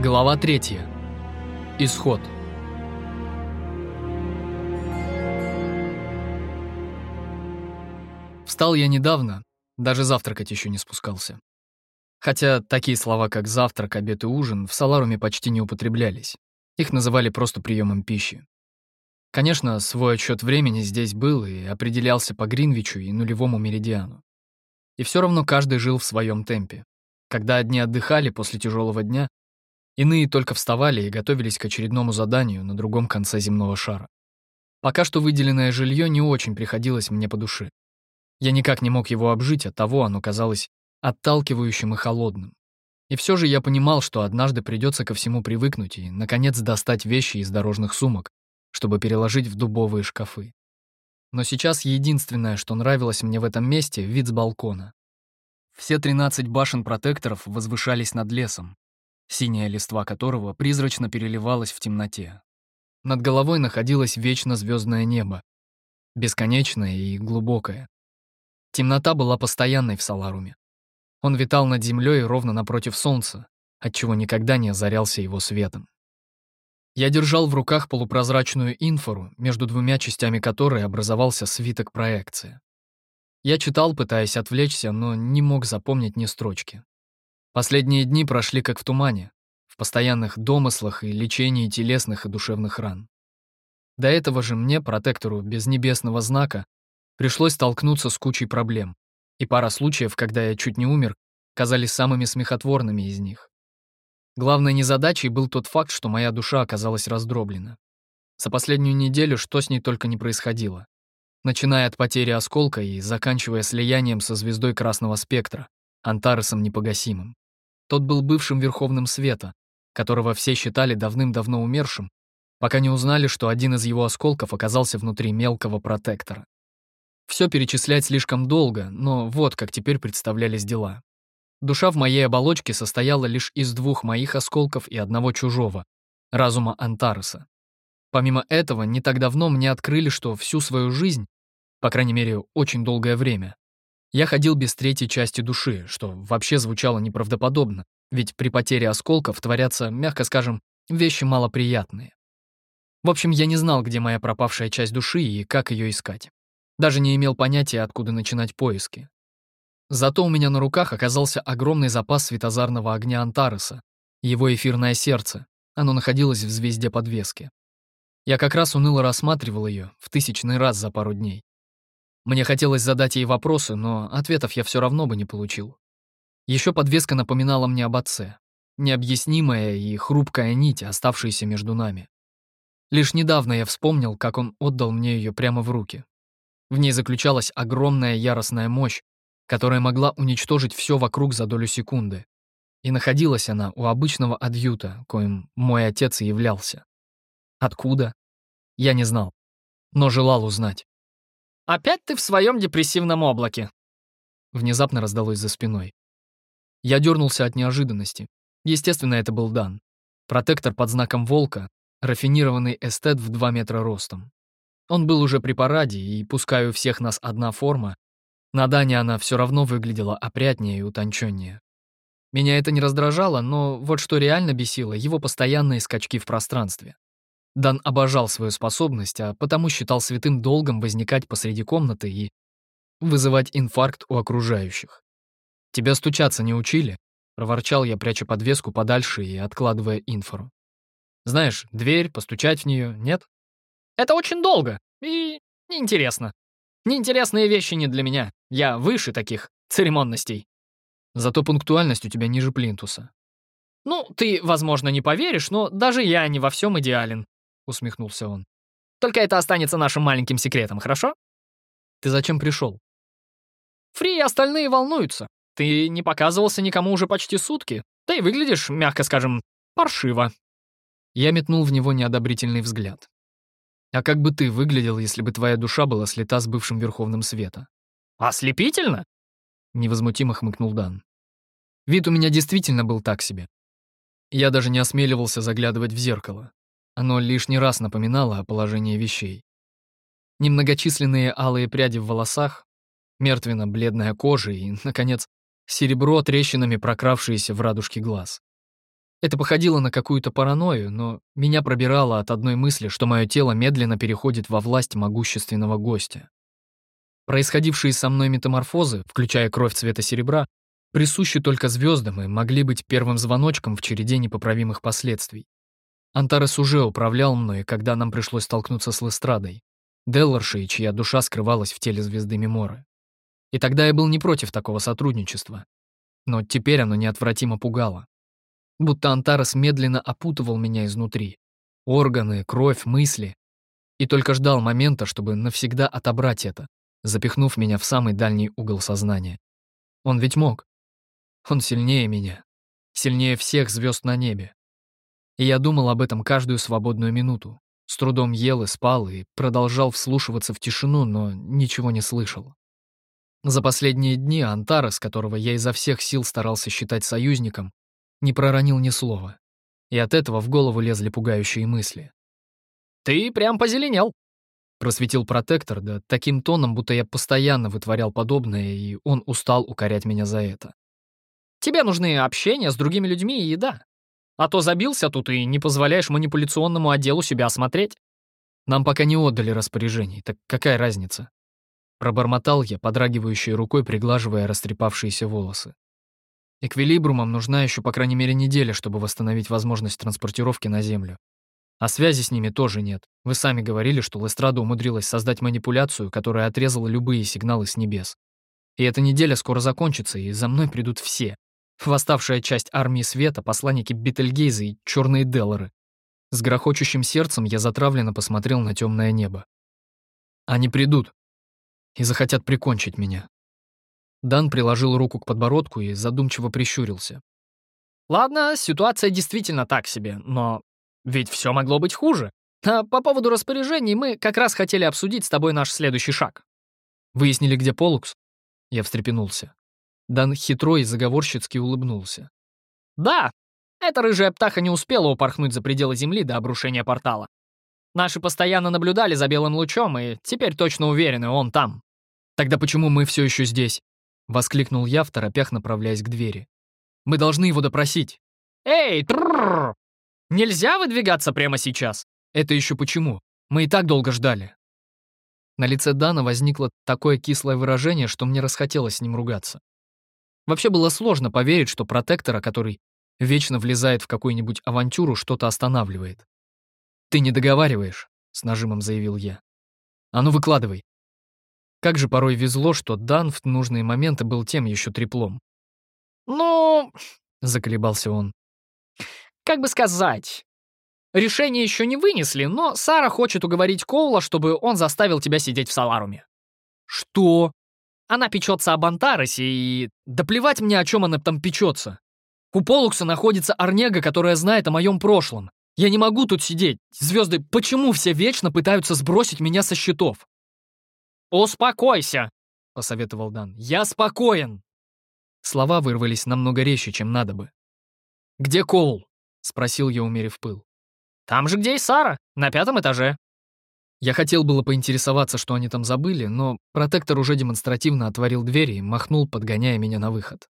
Глава третья. Исход. Встал я недавно, даже завтракать еще не спускался. Хотя такие слова, как завтрак, обед и ужин, в Саларуме почти не употреблялись. Их называли просто приемом пищи. Конечно, свой отчет времени здесь был и определялся по Гринвичу и нулевому меридиану. И все равно каждый жил в своем темпе. Когда одни отдыхали после тяжелого дня, иные только вставали и готовились к очередному заданию на другом конце земного шара. Пока что выделенное жилье не очень приходилось мне по душе. Я никак не мог его обжить, от того оно казалось отталкивающим и холодным. И все же я понимал, что однажды придется ко всему привыкнуть и, наконец, достать вещи из дорожных сумок, чтобы переложить в дубовые шкафы. Но сейчас единственное, что нравилось мне в этом месте — вид с балкона. Все 13 башен протекторов возвышались над лесом, синяя листва которого призрачно переливалась в темноте. Над головой находилось вечно звездное небо, бесконечное и глубокое. Темнота была постоянной в Саларуме. Он витал над землей ровно напротив солнца, отчего никогда не озарялся его светом. Я держал в руках полупрозрачную инфору, между двумя частями которой образовался свиток проекции. Я читал, пытаясь отвлечься, но не мог запомнить ни строчки. Последние дни прошли как в тумане, в постоянных домыслах и лечении телесных и душевных ран. До этого же мне, протектору без небесного знака, пришлось столкнуться с кучей проблем, и пара случаев, когда я чуть не умер, казались самыми смехотворными из них. Главной незадачей был тот факт, что моя душа оказалась раздроблена. За последнюю неделю что с ней только не происходило. Начиная от потери осколка и заканчивая слиянием со звездой красного спектра, Антаресом непогасимым. Тот был бывшим Верховным Света, которого все считали давным-давно умершим, пока не узнали, что один из его осколков оказался внутри мелкого протектора. Все перечислять слишком долго, но вот как теперь представлялись дела. Душа в моей оболочке состояла лишь из двух моих осколков и одного чужого, разума Антареса. Помимо этого, не так давно мне открыли, что всю свою жизнь, по крайней мере, очень долгое время, я ходил без третьей части души, что вообще звучало неправдоподобно, ведь при потере осколков творятся, мягко скажем, вещи малоприятные. В общем, я не знал, где моя пропавшая часть души и как ее искать. Даже не имел понятия, откуда начинать поиски. Зато у меня на руках оказался огромный запас светозарного огня Антареса, его эфирное сердце. Оно находилось в звезде подвески. Я как раз уныло рассматривал ее в тысячный раз за пару дней. Мне хотелось задать ей вопросы, но ответов я все равно бы не получил. Еще подвеска напоминала мне об отце. Необъяснимая и хрупкая нить, оставшаяся между нами. Лишь недавно я вспомнил, как он отдал мне ее прямо в руки. В ней заключалась огромная яростная мощь, которая могла уничтожить все вокруг за долю секунды. И находилась она у обычного адъюта, коим мой отец и являлся. Откуда? Я не знал, но желал узнать. «Опять ты в своем депрессивном облаке?» Внезапно раздалось за спиной. Я дернулся от неожиданности. Естественно, это был Дан. Протектор под знаком волка, рафинированный эстет в 2 метра ростом. Он был уже при параде, и пускай у всех нас одна форма, на Дане она все равно выглядела опрятнее и утонченнее. Меня это не раздражало, но вот что реально бесило — его постоянные скачки в пространстве. Дан обожал свою способность, а потому считал святым долгом возникать посреди комнаты и вызывать инфаркт у окружающих. «Тебя стучаться не учили?» — проворчал я, пряча подвеску подальше и откладывая инфору. «Знаешь, дверь, постучать в нее, нет?» «Это очень долго и неинтересно. Неинтересные вещи не для меня. Я выше таких церемонностей. Зато пунктуальность у тебя ниже плинтуса. Ну, ты, возможно, не поверишь, но даже я не во всем идеален, усмехнулся он. Только это останется нашим маленьким секретом, хорошо? Ты зачем пришел? Фри и остальные волнуются. Ты не показывался никому уже почти сутки, да и выглядишь, мягко скажем, паршиво. Я метнул в него неодобрительный взгляд. А как бы ты выглядел, если бы твоя душа была слета с бывшим Верховным Света? Ослепительно? Невозмутимо хмыкнул Дан. Вид у меня действительно был так себе. Я даже не осмеливался заглядывать в зеркало. Оно лишний раз напоминало о положении вещей. Немногочисленные алые пряди в волосах, мертвенно-бледная кожа и, наконец, серебро трещинами прокравшиеся в радужке глаз. Это походило на какую-то паранойю, но меня пробирало от одной мысли, что мое тело медленно переходит во власть могущественного гостя. Происходившие со мной метаморфозы, включая кровь цвета серебра, присущи только звездам и могли быть первым звоночком в череде непоправимых последствий. Антарес уже управлял мной, когда нам пришлось столкнуться с Лестрадой, Делларшей, чья душа скрывалась в теле звезды Меморы. И тогда я был не против такого сотрудничества. Но теперь оно неотвратимо пугало будто Антарес медленно опутывал меня изнутри. Органы, кровь, мысли. И только ждал момента, чтобы навсегда отобрать это, запихнув меня в самый дальний угол сознания. Он ведь мог. Он сильнее меня. Сильнее всех звезд на небе. И я думал об этом каждую свободную минуту. С трудом ел и спал, и продолжал вслушиваться в тишину, но ничего не слышал. За последние дни Антарес, которого я изо всех сил старался считать союзником, не проронил ни слова. И от этого в голову лезли пугающие мысли. «Ты прям позеленел», — просветил протектор, да таким тоном, будто я постоянно вытворял подобное, и он устал укорять меня за это. «Тебе нужны общение с другими людьми и еда. А то забился тут и не позволяешь манипуляционному отделу себя осмотреть». «Нам пока не отдали распоряжений, так какая разница?» Пробормотал я, подрагивающей рукой, приглаживая растрепавшиеся волосы. Эквилибрумам нужна еще по крайней мере неделя, чтобы восстановить возможность транспортировки на Землю. А связи с ними тоже нет. Вы сами говорили, что Лестрада умудрилась создать манипуляцию, которая отрезала любые сигналы с небес. И эта неделя скоро закончится, и за мной придут все. Восставшая часть армии света, посланники Бетельгейза и черные Деллары. С грохочущим сердцем я затравленно посмотрел на темное небо. Они придут и захотят прикончить меня. Дан приложил руку к подбородку и задумчиво прищурился. «Ладно, ситуация действительно так себе, но ведь все могло быть хуже. А по поводу распоряжений мы как раз хотели обсудить с тобой наш следующий шаг». «Выяснили, где Полукс?» Я встрепенулся. Дан хитро и заговорщицки улыбнулся. «Да, эта рыжая птаха не успела упорхнуть за пределы Земли до обрушения портала. Наши постоянно наблюдали за белым лучом, и теперь точно уверены, он там». «Тогда почему мы все еще здесь?» — воскликнул я, в торопях направляясь к двери. «Мы должны его допросить». «Эй, трррр! Нельзя выдвигаться прямо сейчас?» «Это еще почему? Мы и так долго ждали». На лице Дана возникло такое кислое выражение, что мне расхотелось с ним ругаться. Вообще было сложно поверить, что протектора, который вечно влезает в какую-нибудь авантюру, что-то останавливает. «Ты не договариваешь», — с нажимом заявил я. «А ну выкладывай». Как же порой везло, что Дан в нужные моменты был тем еще треплом. «Ну...» — заколебался он. «Как бы сказать...» Решение еще не вынесли, но Сара хочет уговорить Коула, чтобы он заставил тебя сидеть в Саларуме. Что? Она печется об Антаросе и... Да плевать мне, о чем она там печется. У Полукса находится Арнега, которая знает о моем прошлом. Я не могу тут сидеть. Звезды, почему все вечно пытаются сбросить меня со счетов? «Успокойся», — посоветовал Дан. «Я спокоен». Слова вырвались намного резче, чем надо бы. «Где Коул?» — спросил я, умерив пыл. «Там же, где и Сара, на пятом этаже». Я хотел было поинтересоваться, что они там забыли, но протектор уже демонстративно отворил двери и махнул, подгоняя меня на выход.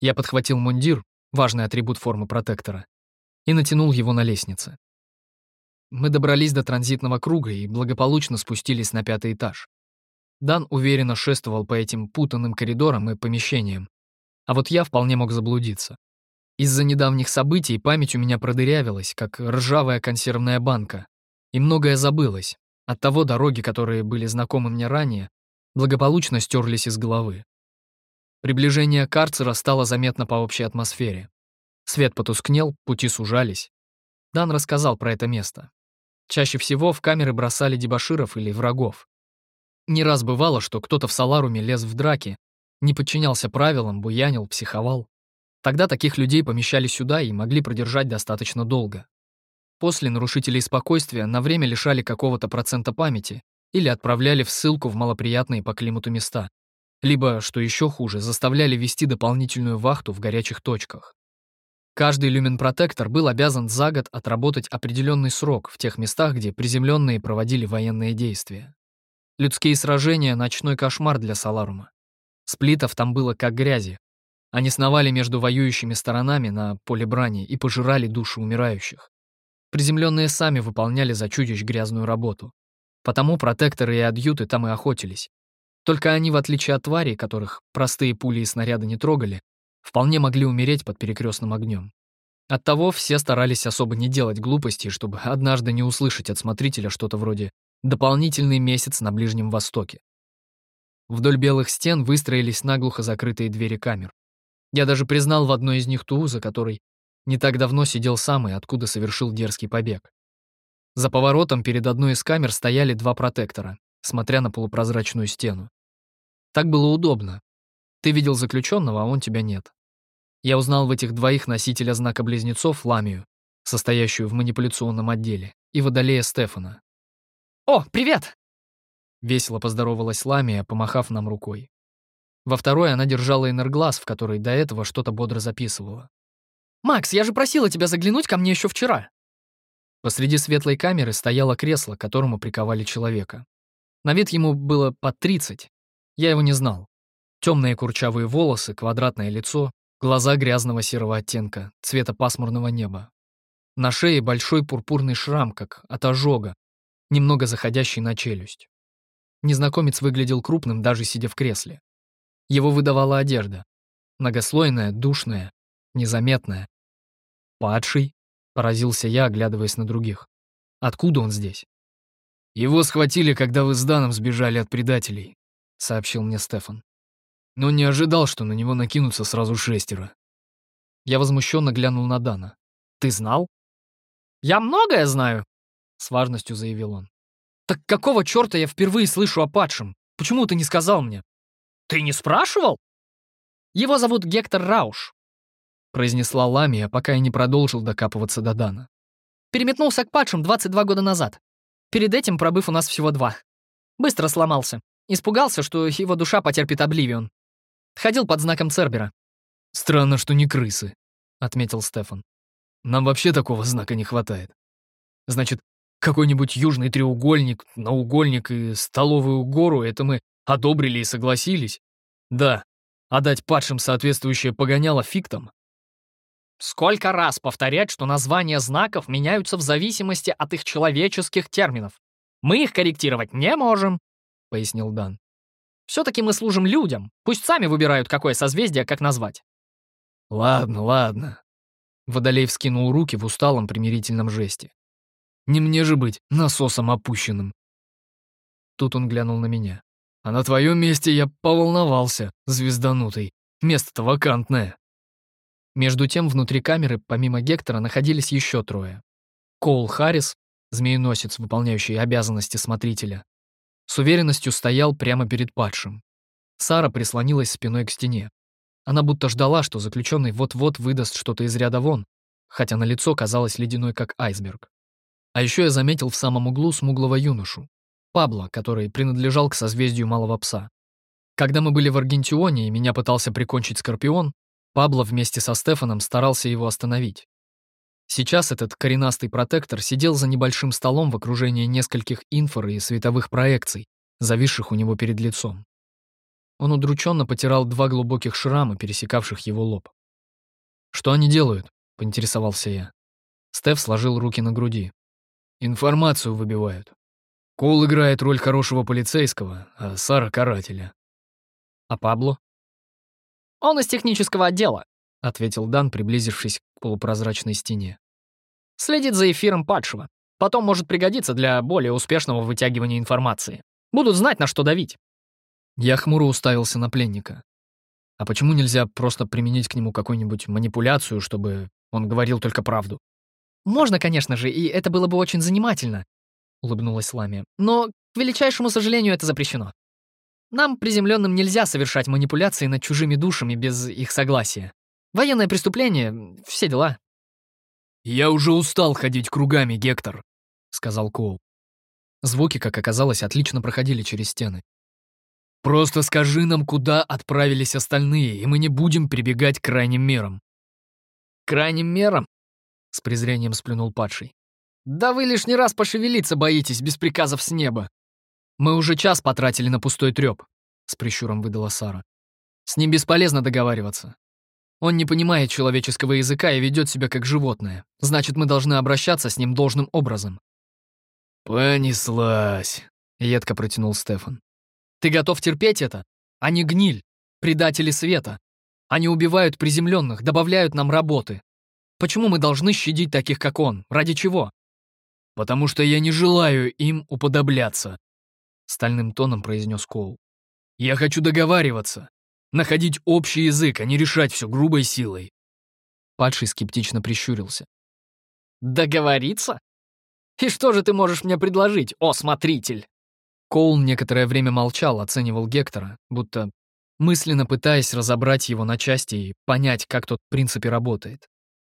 Я подхватил мундир, важный атрибут формы протектора, и натянул его на лестнице. Мы добрались до транзитного круга и благополучно спустились на пятый этаж. Дан уверенно шествовал по этим путанным коридорам и помещениям, а вот я вполне мог заблудиться. Из-за недавних событий память у меня продырявилась, как ржавая консервная банка, и многое забылось. Оттого дороги, которые были знакомы мне ранее, благополучно стерлись из головы. Приближение карцера стало заметно по общей атмосфере. Свет потускнел, пути сужались. Дан рассказал про это место. Чаще всего в камеры бросали дебоширов или врагов. Не раз бывало, что кто-то в Саларуме лез в драки, не подчинялся правилам, буянил, психовал. Тогда таких людей помещали сюда и могли продержать достаточно долго. После нарушителей спокойствия на время лишали какого-то процента памяти или отправляли в ссылку в малоприятные по климату места. Либо, что еще хуже, заставляли вести дополнительную вахту в горячих точках. Каждый люмен-протектор был обязан за год отработать определенный срок в тех местах, где приземленные проводили военные действия. Людские сражения — ночной кошмар для Саларума. Сплитов там было как грязи. Они сновали между воюющими сторонами на поле брани и пожирали души умирающих. Приземленные сами выполняли за чудищ грязную работу. Потому протекторы и адъюты там и охотились. Только они, в отличие от тварей, которых простые пули и снаряды не трогали, вполне могли умереть под перекрестным огнем. Оттого все старались особо не делать глупостей, чтобы однажды не услышать от смотрителя что-то вроде «дополнительный месяц на Ближнем Востоке». Вдоль белых стен выстроились наглухо закрытые двери камер. Я даже признал в одной из них ту, за которой не так давно сидел сам и откуда совершил дерзкий побег. За поворотом перед одной из камер стояли два протектора, смотря на полупрозрачную стену. Так было удобно. Ты видел заключенного, а он тебя нет. Я узнал в этих двоих носителя знака близнецов Ламию, состоящую в манипуляционном отделе, и водолея Стефана. «О, привет!» Весело поздоровалась Ламия, помахав нам рукой. Во второй она держала энерглаз, в который до этого что-то бодро записывала. «Макс, я же просила тебя заглянуть ко мне еще вчера!» Посреди светлой камеры стояло кресло, к которому приковали человека. На вид ему было под 30. Я его не знал. Темные курчавые волосы, квадратное лицо, глаза грязного серого оттенка, цвета пасмурного неба. На шее большой пурпурный шрам, как от ожога, немного заходящий на челюсть. Незнакомец выглядел крупным, даже сидя в кресле. Его выдавала одежда. Многослойная, душная, незаметная. «Падший?» — поразился я, оглядываясь на других. «Откуда он здесь?» «Его схватили, когда вы с Даном сбежали от предателей», — сообщил мне Стефан. «Но не ожидал, что на него накинутся сразу шестеро». Я возмущенно глянул на Дана. «Ты знал?» «Я многое знаю», — с важностью заявил он. «Так какого черта я впервые слышу о падшем? Почему ты не сказал мне?» «Ты не спрашивал?» «Его зовут Гектор Рауш», — произнесла Ламия, пока я не продолжил докапываться до Дана. «Переметнулся к падшим 22 года назад. Перед этим пробыв у нас всего два. Быстро сломался. Испугался, что его душа потерпит обливион. Ходил под знаком Цербера». «Странно, что не крысы», — отметил Стефан. «Нам вообще такого знака не хватает. Значит, какой-нибудь южный треугольник, наугольник и столовую гору — это мы одобрили и согласились. Да, а дать падшим соответствующее погоняло фиктам. Сколько раз повторять, что названия знаков меняются в зависимости от их человеческих терминов? Мы их корректировать не можем, — пояснил Дан. Все-таки мы служим людям, пусть сами выбирают, какое созвездие как назвать. Ладно, ладно. Водолей вскинул руки в усталом примирительном жесте. Не мне же быть насосом опущенным. Тут он глянул на меня. А на твоем месте я поволновался, звезданутый. Место-то вакантное. Между тем, внутри камеры, помимо Гектора, находились еще трое. Коул Харрис, змееносец, выполняющий обязанности смотрителя, с уверенностью стоял прямо перед падшим. Сара прислонилась спиной к стене. Она будто ждала, что заключенный вот-вот выдаст что-то из ряда вон, хотя на лицо казалось ледяной, как айсберг. А еще я заметил в самом углу смуглого юношу, Пабло, который принадлежал к созвездию Малого Пса. Когда мы были в Аргентионе и меня пытался прикончить Скорпион, Пабло вместе со Стефаном старался его остановить. Сейчас этот коренастый протектор сидел за небольшим столом в окружении нескольких инфор и световых проекций, зависших у него перед лицом. Он удрученно потирал два глубоких шрама, пересекавших его лоб. «Что они делают?» — поинтересовался я. Стеф сложил руки на груди. «Информацию выбивают. Кол играет роль хорошего полицейского, а Сара — карателя. А Пабло? Он из технического отдела, — ответил Дан, приблизившись к полупрозрачной стене. Следит за эфиром падшего. Потом может пригодиться для более успешного вытягивания информации. Будут знать, на что давить. Я хмуро уставился на пленника. А почему нельзя просто применить к нему какую-нибудь манипуляцию, чтобы он говорил только правду? Можно, конечно же, и это было бы очень занимательно. — улыбнулась Ламия. «Но, к величайшему сожалению, это запрещено. Нам, приземленным, нельзя совершать манипуляции над чужими душами без их согласия. Военное преступление — все дела». «Я уже устал ходить кругами, Гектор», — сказал Коул. Звуки, как оказалось, отлично проходили через стены. «Просто скажи нам, куда отправились остальные, и мы не будем прибегать к крайним мерам». «Крайним мерам?» — с презрением сплюнул падший. «Да вы лишний раз пошевелиться боитесь без приказов с неба». «Мы уже час потратили на пустой трёп», — с прищуром выдала Сара. «С ним бесполезно договариваться. Он не понимает человеческого языка и ведет себя как животное. Значит, мы должны обращаться с ним должным образом. «Понеслась», — едко протянул Стефан. «Ты готов терпеть это? Они гниль, предатели света. Они убивают приземленных, добавляют нам работы. Почему мы должны щадить таких, как он? Ради чего?» «Потому что я не желаю им уподобляться», — стальным тоном произнес Коул. «Я хочу договариваться, находить общий язык, а не решать все грубой силой». Падший скептично прищурился. «Договориться? И что же ты можешь мне предложить, о смотритель?» Коул некоторое время молчал, оценивал Гектора, будто мысленно пытаясь разобрать его на части и понять, как тот в принципе работает.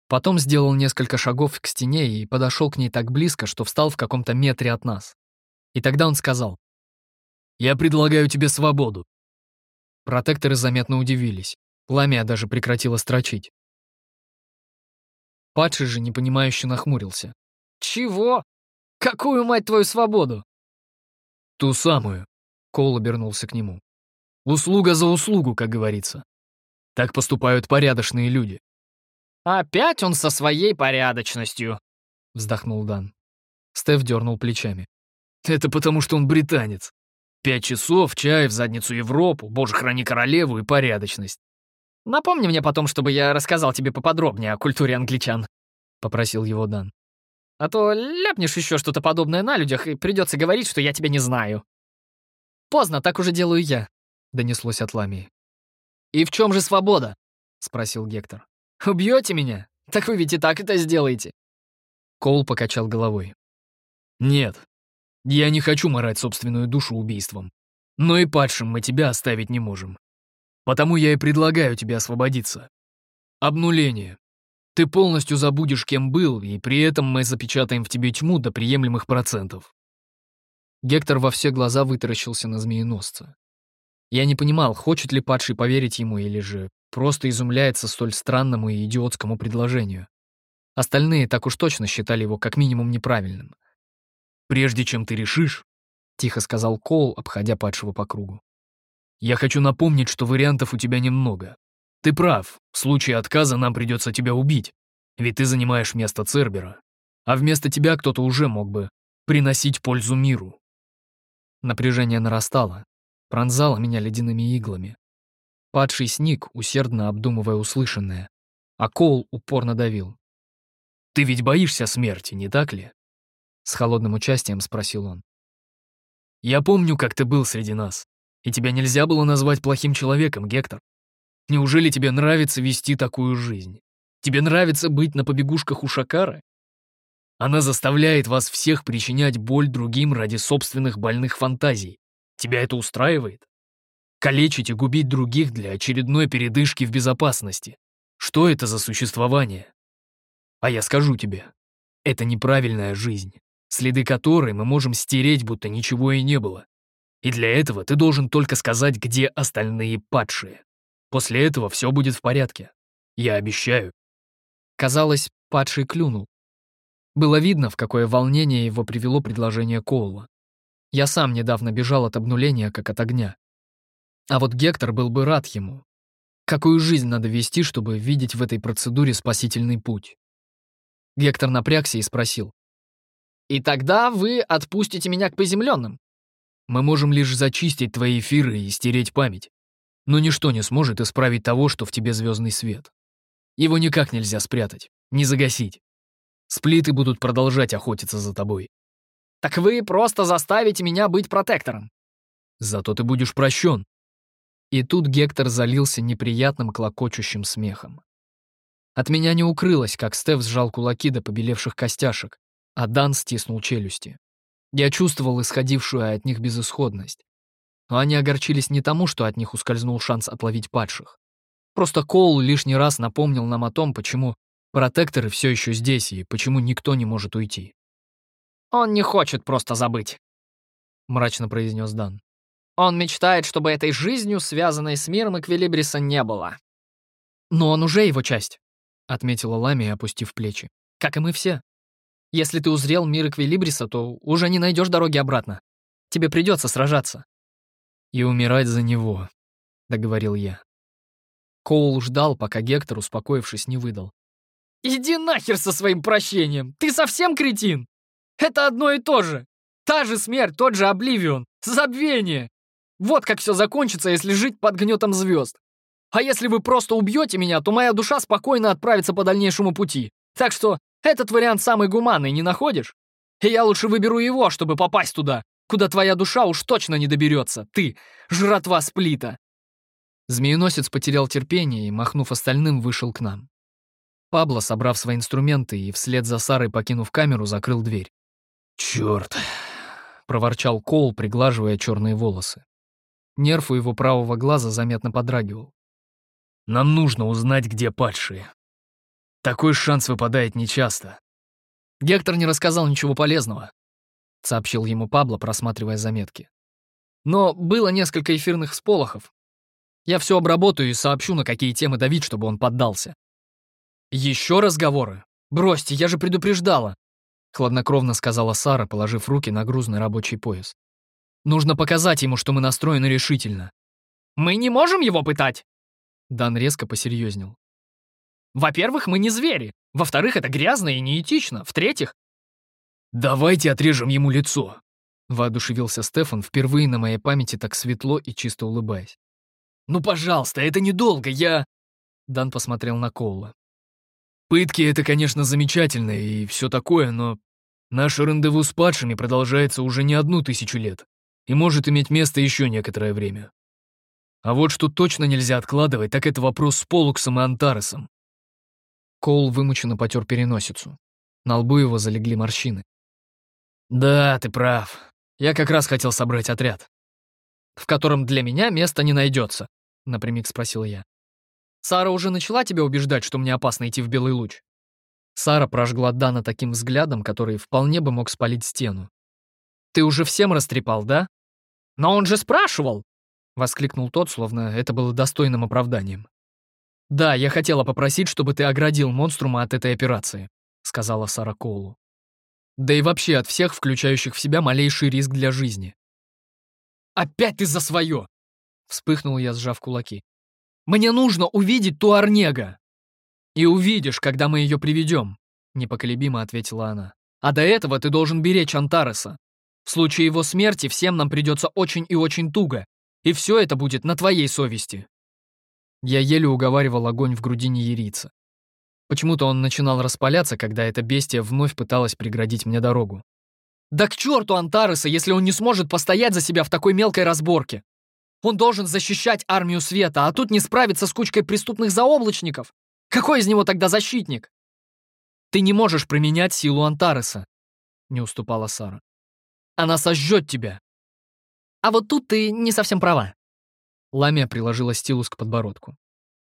Потом сделал несколько шагов к стене и подошел к ней так близко, что встал в каком-то метре от нас. И тогда он сказал, «Я предлагаю тебе свободу». Протекторы заметно удивились. Ламия даже прекратила строчить. Падший же непонимающе нахмурился. «Чего? Какую, мать твою, свободу?» «Ту самую», — Коул обернулся к нему. «Услуга за услугу, как говорится. Так поступают порядочные люди». «Опять он со своей порядочностью», — вздохнул Дан. Стеф дернул плечами. «Это потому, что он британец. Пять часов, чай, в задницу Европу, боже, храни королеву и порядочность». «Напомни мне потом, чтобы я рассказал тебе поподробнее о культуре англичан», — попросил его Дан. А то ляпнешь еще что-то подобное на людях, и придется говорить, что я тебя не знаю. Поздно, так уже делаю я, донеслось от Ламии. И в чем же свобода? спросил Гектор. Убьете меня? Так вы ведь и так это сделаете. Коул покачал головой. Нет, я не хочу морать собственную душу убийством. Но и падшим мы тебя оставить не можем. Потому я и предлагаю тебе освободиться. Обнуление. Ты полностью забудешь, кем был, и при этом мы запечатаем в тебе тьму до приемлемых процентов. Гектор во все глаза вытаращился на змееносца. Я не понимал, хочет ли падший поверить ему или же просто изумляется столь странному и идиотскому предложению. Остальные так уж точно считали его как минимум неправильным. «Прежде чем ты решишь», — тихо сказал Коул, обходя падшего по кругу, «я хочу напомнить, что вариантов у тебя немного. Ты прав, в случае отказа нам придется тебя убить, ведь ты занимаешь место Цербера, а вместо тебя кто-то уже мог бы приносить пользу миру. Напряжение нарастало, пронзало меня ледяными иглами. Падший сник, усердно обдумывая услышанное, а Коул упорно давил. «Ты ведь боишься смерти, не так ли?» С холодным участием спросил он. «Я помню, как ты был среди нас, и тебя нельзя было назвать плохим человеком, Гектор. Неужели тебе нравится вести такую жизнь? Тебе нравится быть на побегушках у Шакары? Она заставляет вас всех причинять боль другим ради собственных больных фантазий. Тебя это устраивает? Калечить и губить других для очередной передышки в безопасности. Что это за существование? А я скажу тебе, это неправильная жизнь, следы которой мы можем стереть, будто ничего и не было. И для этого ты должен только сказать, где остальные падшие. После этого все будет в порядке. Я обещаю». Казалось, падший клюнул. Было видно, в какое волнение его привело предложение Коула. Я сам недавно бежал от обнуления, как от огня. А вот Гектор был бы рад ему. Какую жизнь надо вести, чтобы видеть в этой процедуре спасительный путь? Гектор напрягся и спросил. «И тогда вы отпустите меня к приземленным?» «Мы можем лишь зачистить твои эфиры и стереть память но ничто не сможет исправить того, что в тебе звездный свет. Его никак нельзя спрятать, не загасить. Сплиты будут продолжать охотиться за тобой. Так вы просто заставите меня быть протектором. Зато ты будешь прощен. И тут Гектор залился неприятным клокочущим смехом. От меня не укрылось, как Стеф сжал кулаки до побелевших костяшек, а Дан стиснул челюсти. Я чувствовал исходившую от них безысходность. Но они огорчились не тому, что от них ускользнул шанс отловить падших. Просто Коул лишний раз напомнил нам о том, почему протекторы все еще здесь и почему никто не может уйти. «Он не хочет просто забыть», — мрачно произнес Дан. «Он мечтает, чтобы этой жизнью, связанной с миром Эквилибриса, не было». «Но он уже его часть», — отметила Лами, опустив плечи. «Как и мы все. Если ты узрел мир Эквилибриса, то уже не найдешь дороги обратно. Тебе придется сражаться и умирать за него», — договорил я. Коул ждал, пока Гектор, успокоившись, не выдал. «Иди нахер со своим прощением! Ты совсем кретин? Это одно и то же! Та же смерть, тот же обливион, забвение! Вот как все закончится, если жить под гнетом звезд. А если вы просто убьете меня, то моя душа спокойно отправится по дальнейшему пути. Так что этот вариант самый гуманный, не находишь? И я лучше выберу его, чтобы попасть туда, куда твоя душа уж точно не доберется. Ты, жратва сплита. Змееносец потерял терпение и, махнув остальным, вышел к нам. Пабло, собрав свои инструменты и вслед за Сарой покинув камеру, закрыл дверь. «Чёрт!» — проворчал Коул, приглаживая черные волосы. Нерв у его правого глаза заметно подрагивал. «Нам нужно узнать, где падшие. Такой шанс выпадает нечасто». «Гектор не рассказал ничего полезного», — сообщил ему Пабло, просматривая заметки. «Но было несколько эфирных всполохов, я все обработаю и сообщу, на какие темы давить, чтобы он поддался. Еще разговоры? Бросьте, я же предупреждала. Хладнокровно сказала Сара, положив руки на грузный рабочий пояс. Нужно показать ему, что мы настроены решительно. Мы не можем его пытать. Дан резко посерьезнел. Во-первых, мы не звери. Во-вторых, это грязно и неэтично. В-третьих... «Давайте отрежем ему лицо», — воодушевился Стефан, впервые на моей памяти так светло и чисто улыбаясь. «Ну, пожалуйста, это недолго, я...» Дан посмотрел на Коула. «Пытки — это, конечно, замечательно и все такое, но наше рандеву с падшими продолжается уже не одну тысячу лет и может иметь место еще некоторое время. А вот что точно нельзя откладывать, так это вопрос с Полуксом и Антаресом». Коул вымученно потер переносицу. На лбу его залегли морщины. «Да, ты прав. Я как раз хотел собрать отряд. В котором для меня места не найдется напрямик спросил я. «Сара уже начала тебя убеждать, что мне опасно идти в белый луч?» Сара прожгла Дана таким взглядом, который вполне бы мог спалить стену. «Ты уже всем растрепал, да?» «Но он же спрашивал!» — воскликнул тот, словно это было достойным оправданием. «Да, я хотела попросить, чтобы ты оградил монструма от этой операции», — сказала Сара Коулу. «Да и вообще от всех, включающих в себя малейший риск для жизни». «Опять ты за свое!» Вспыхнул я, сжав кулаки. «Мне нужно увидеть ту Орнега!» «И увидишь, когда мы ее приведем», — непоколебимо ответила она. «А до этого ты должен беречь Антареса. В случае его смерти всем нам придется очень и очень туго, и все это будет на твоей совести». Я еле уговаривал огонь в груди неерийца. Почему-то он начинал распаляться, когда эта бестия вновь пыталась преградить мне дорогу. «Да к черту Антареса, если он не сможет постоять за себя в такой мелкой разборке! Он должен защищать армию света, а тут не справиться с кучкой преступных заоблачников. Какой из него тогда защитник? Ты не можешь применять силу Антареса, не уступала Сара. Она сожжет тебя. А вот тут ты не совсем права. Ламия приложила стилус к подбородку.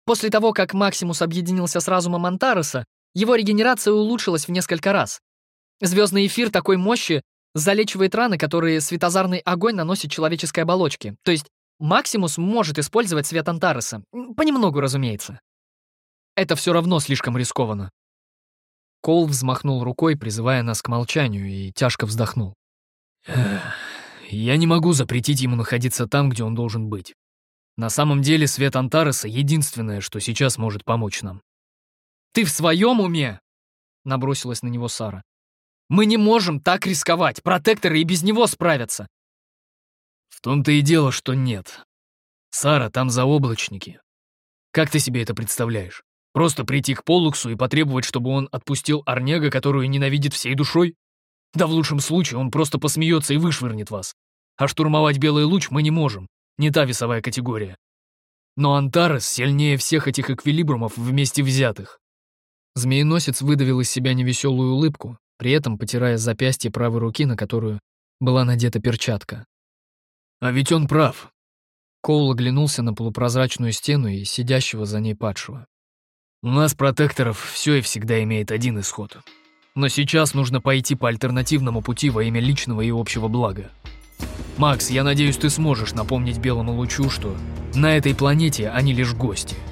После того, как Максимус объединился с разумом Антареса, его регенерация улучшилась в несколько раз. Звездный эфир такой мощи залечивает раны, которые светозарный огонь наносит человеческой оболочке. То есть Максимус может использовать свет Антареса. Понемногу, разумеется. Это все равно слишком рискованно. Кол взмахнул рукой, призывая нас к молчанию, и тяжко вздохнул. «Я не могу запретить ему находиться там, где он должен быть. На самом деле свет Антареса — единственное, что сейчас может помочь нам». «Ты в своем уме?» — набросилась на него Сара. «Мы не можем так рисковать, протекторы и без него справятся. В том-то и дело, что нет. Сара, там заоблачники. Как ты себе это представляешь? Просто прийти к Полуксу и потребовать, чтобы он отпустил Арнега, которую ненавидит всей душой? Да в лучшем случае он просто посмеется и вышвырнет вас. А штурмовать Белый Луч мы не можем, не та весовая категория. Но Антарес сильнее всех этих эквилибрумов вместе взятых. Змееносец выдавил из себя невеселую улыбку, при этом потирая запястье правой руки, на которую была надета перчатка. А ведь он прав. Коул оглянулся на полупрозрачную стену и сидящего за ней падшего. У нас, протекторов, все и всегда имеет один исход. Но сейчас нужно пойти по альтернативному пути во имя личного и общего блага. Макс, я надеюсь, ты сможешь напомнить Белому Лучу, что на этой планете они лишь гости —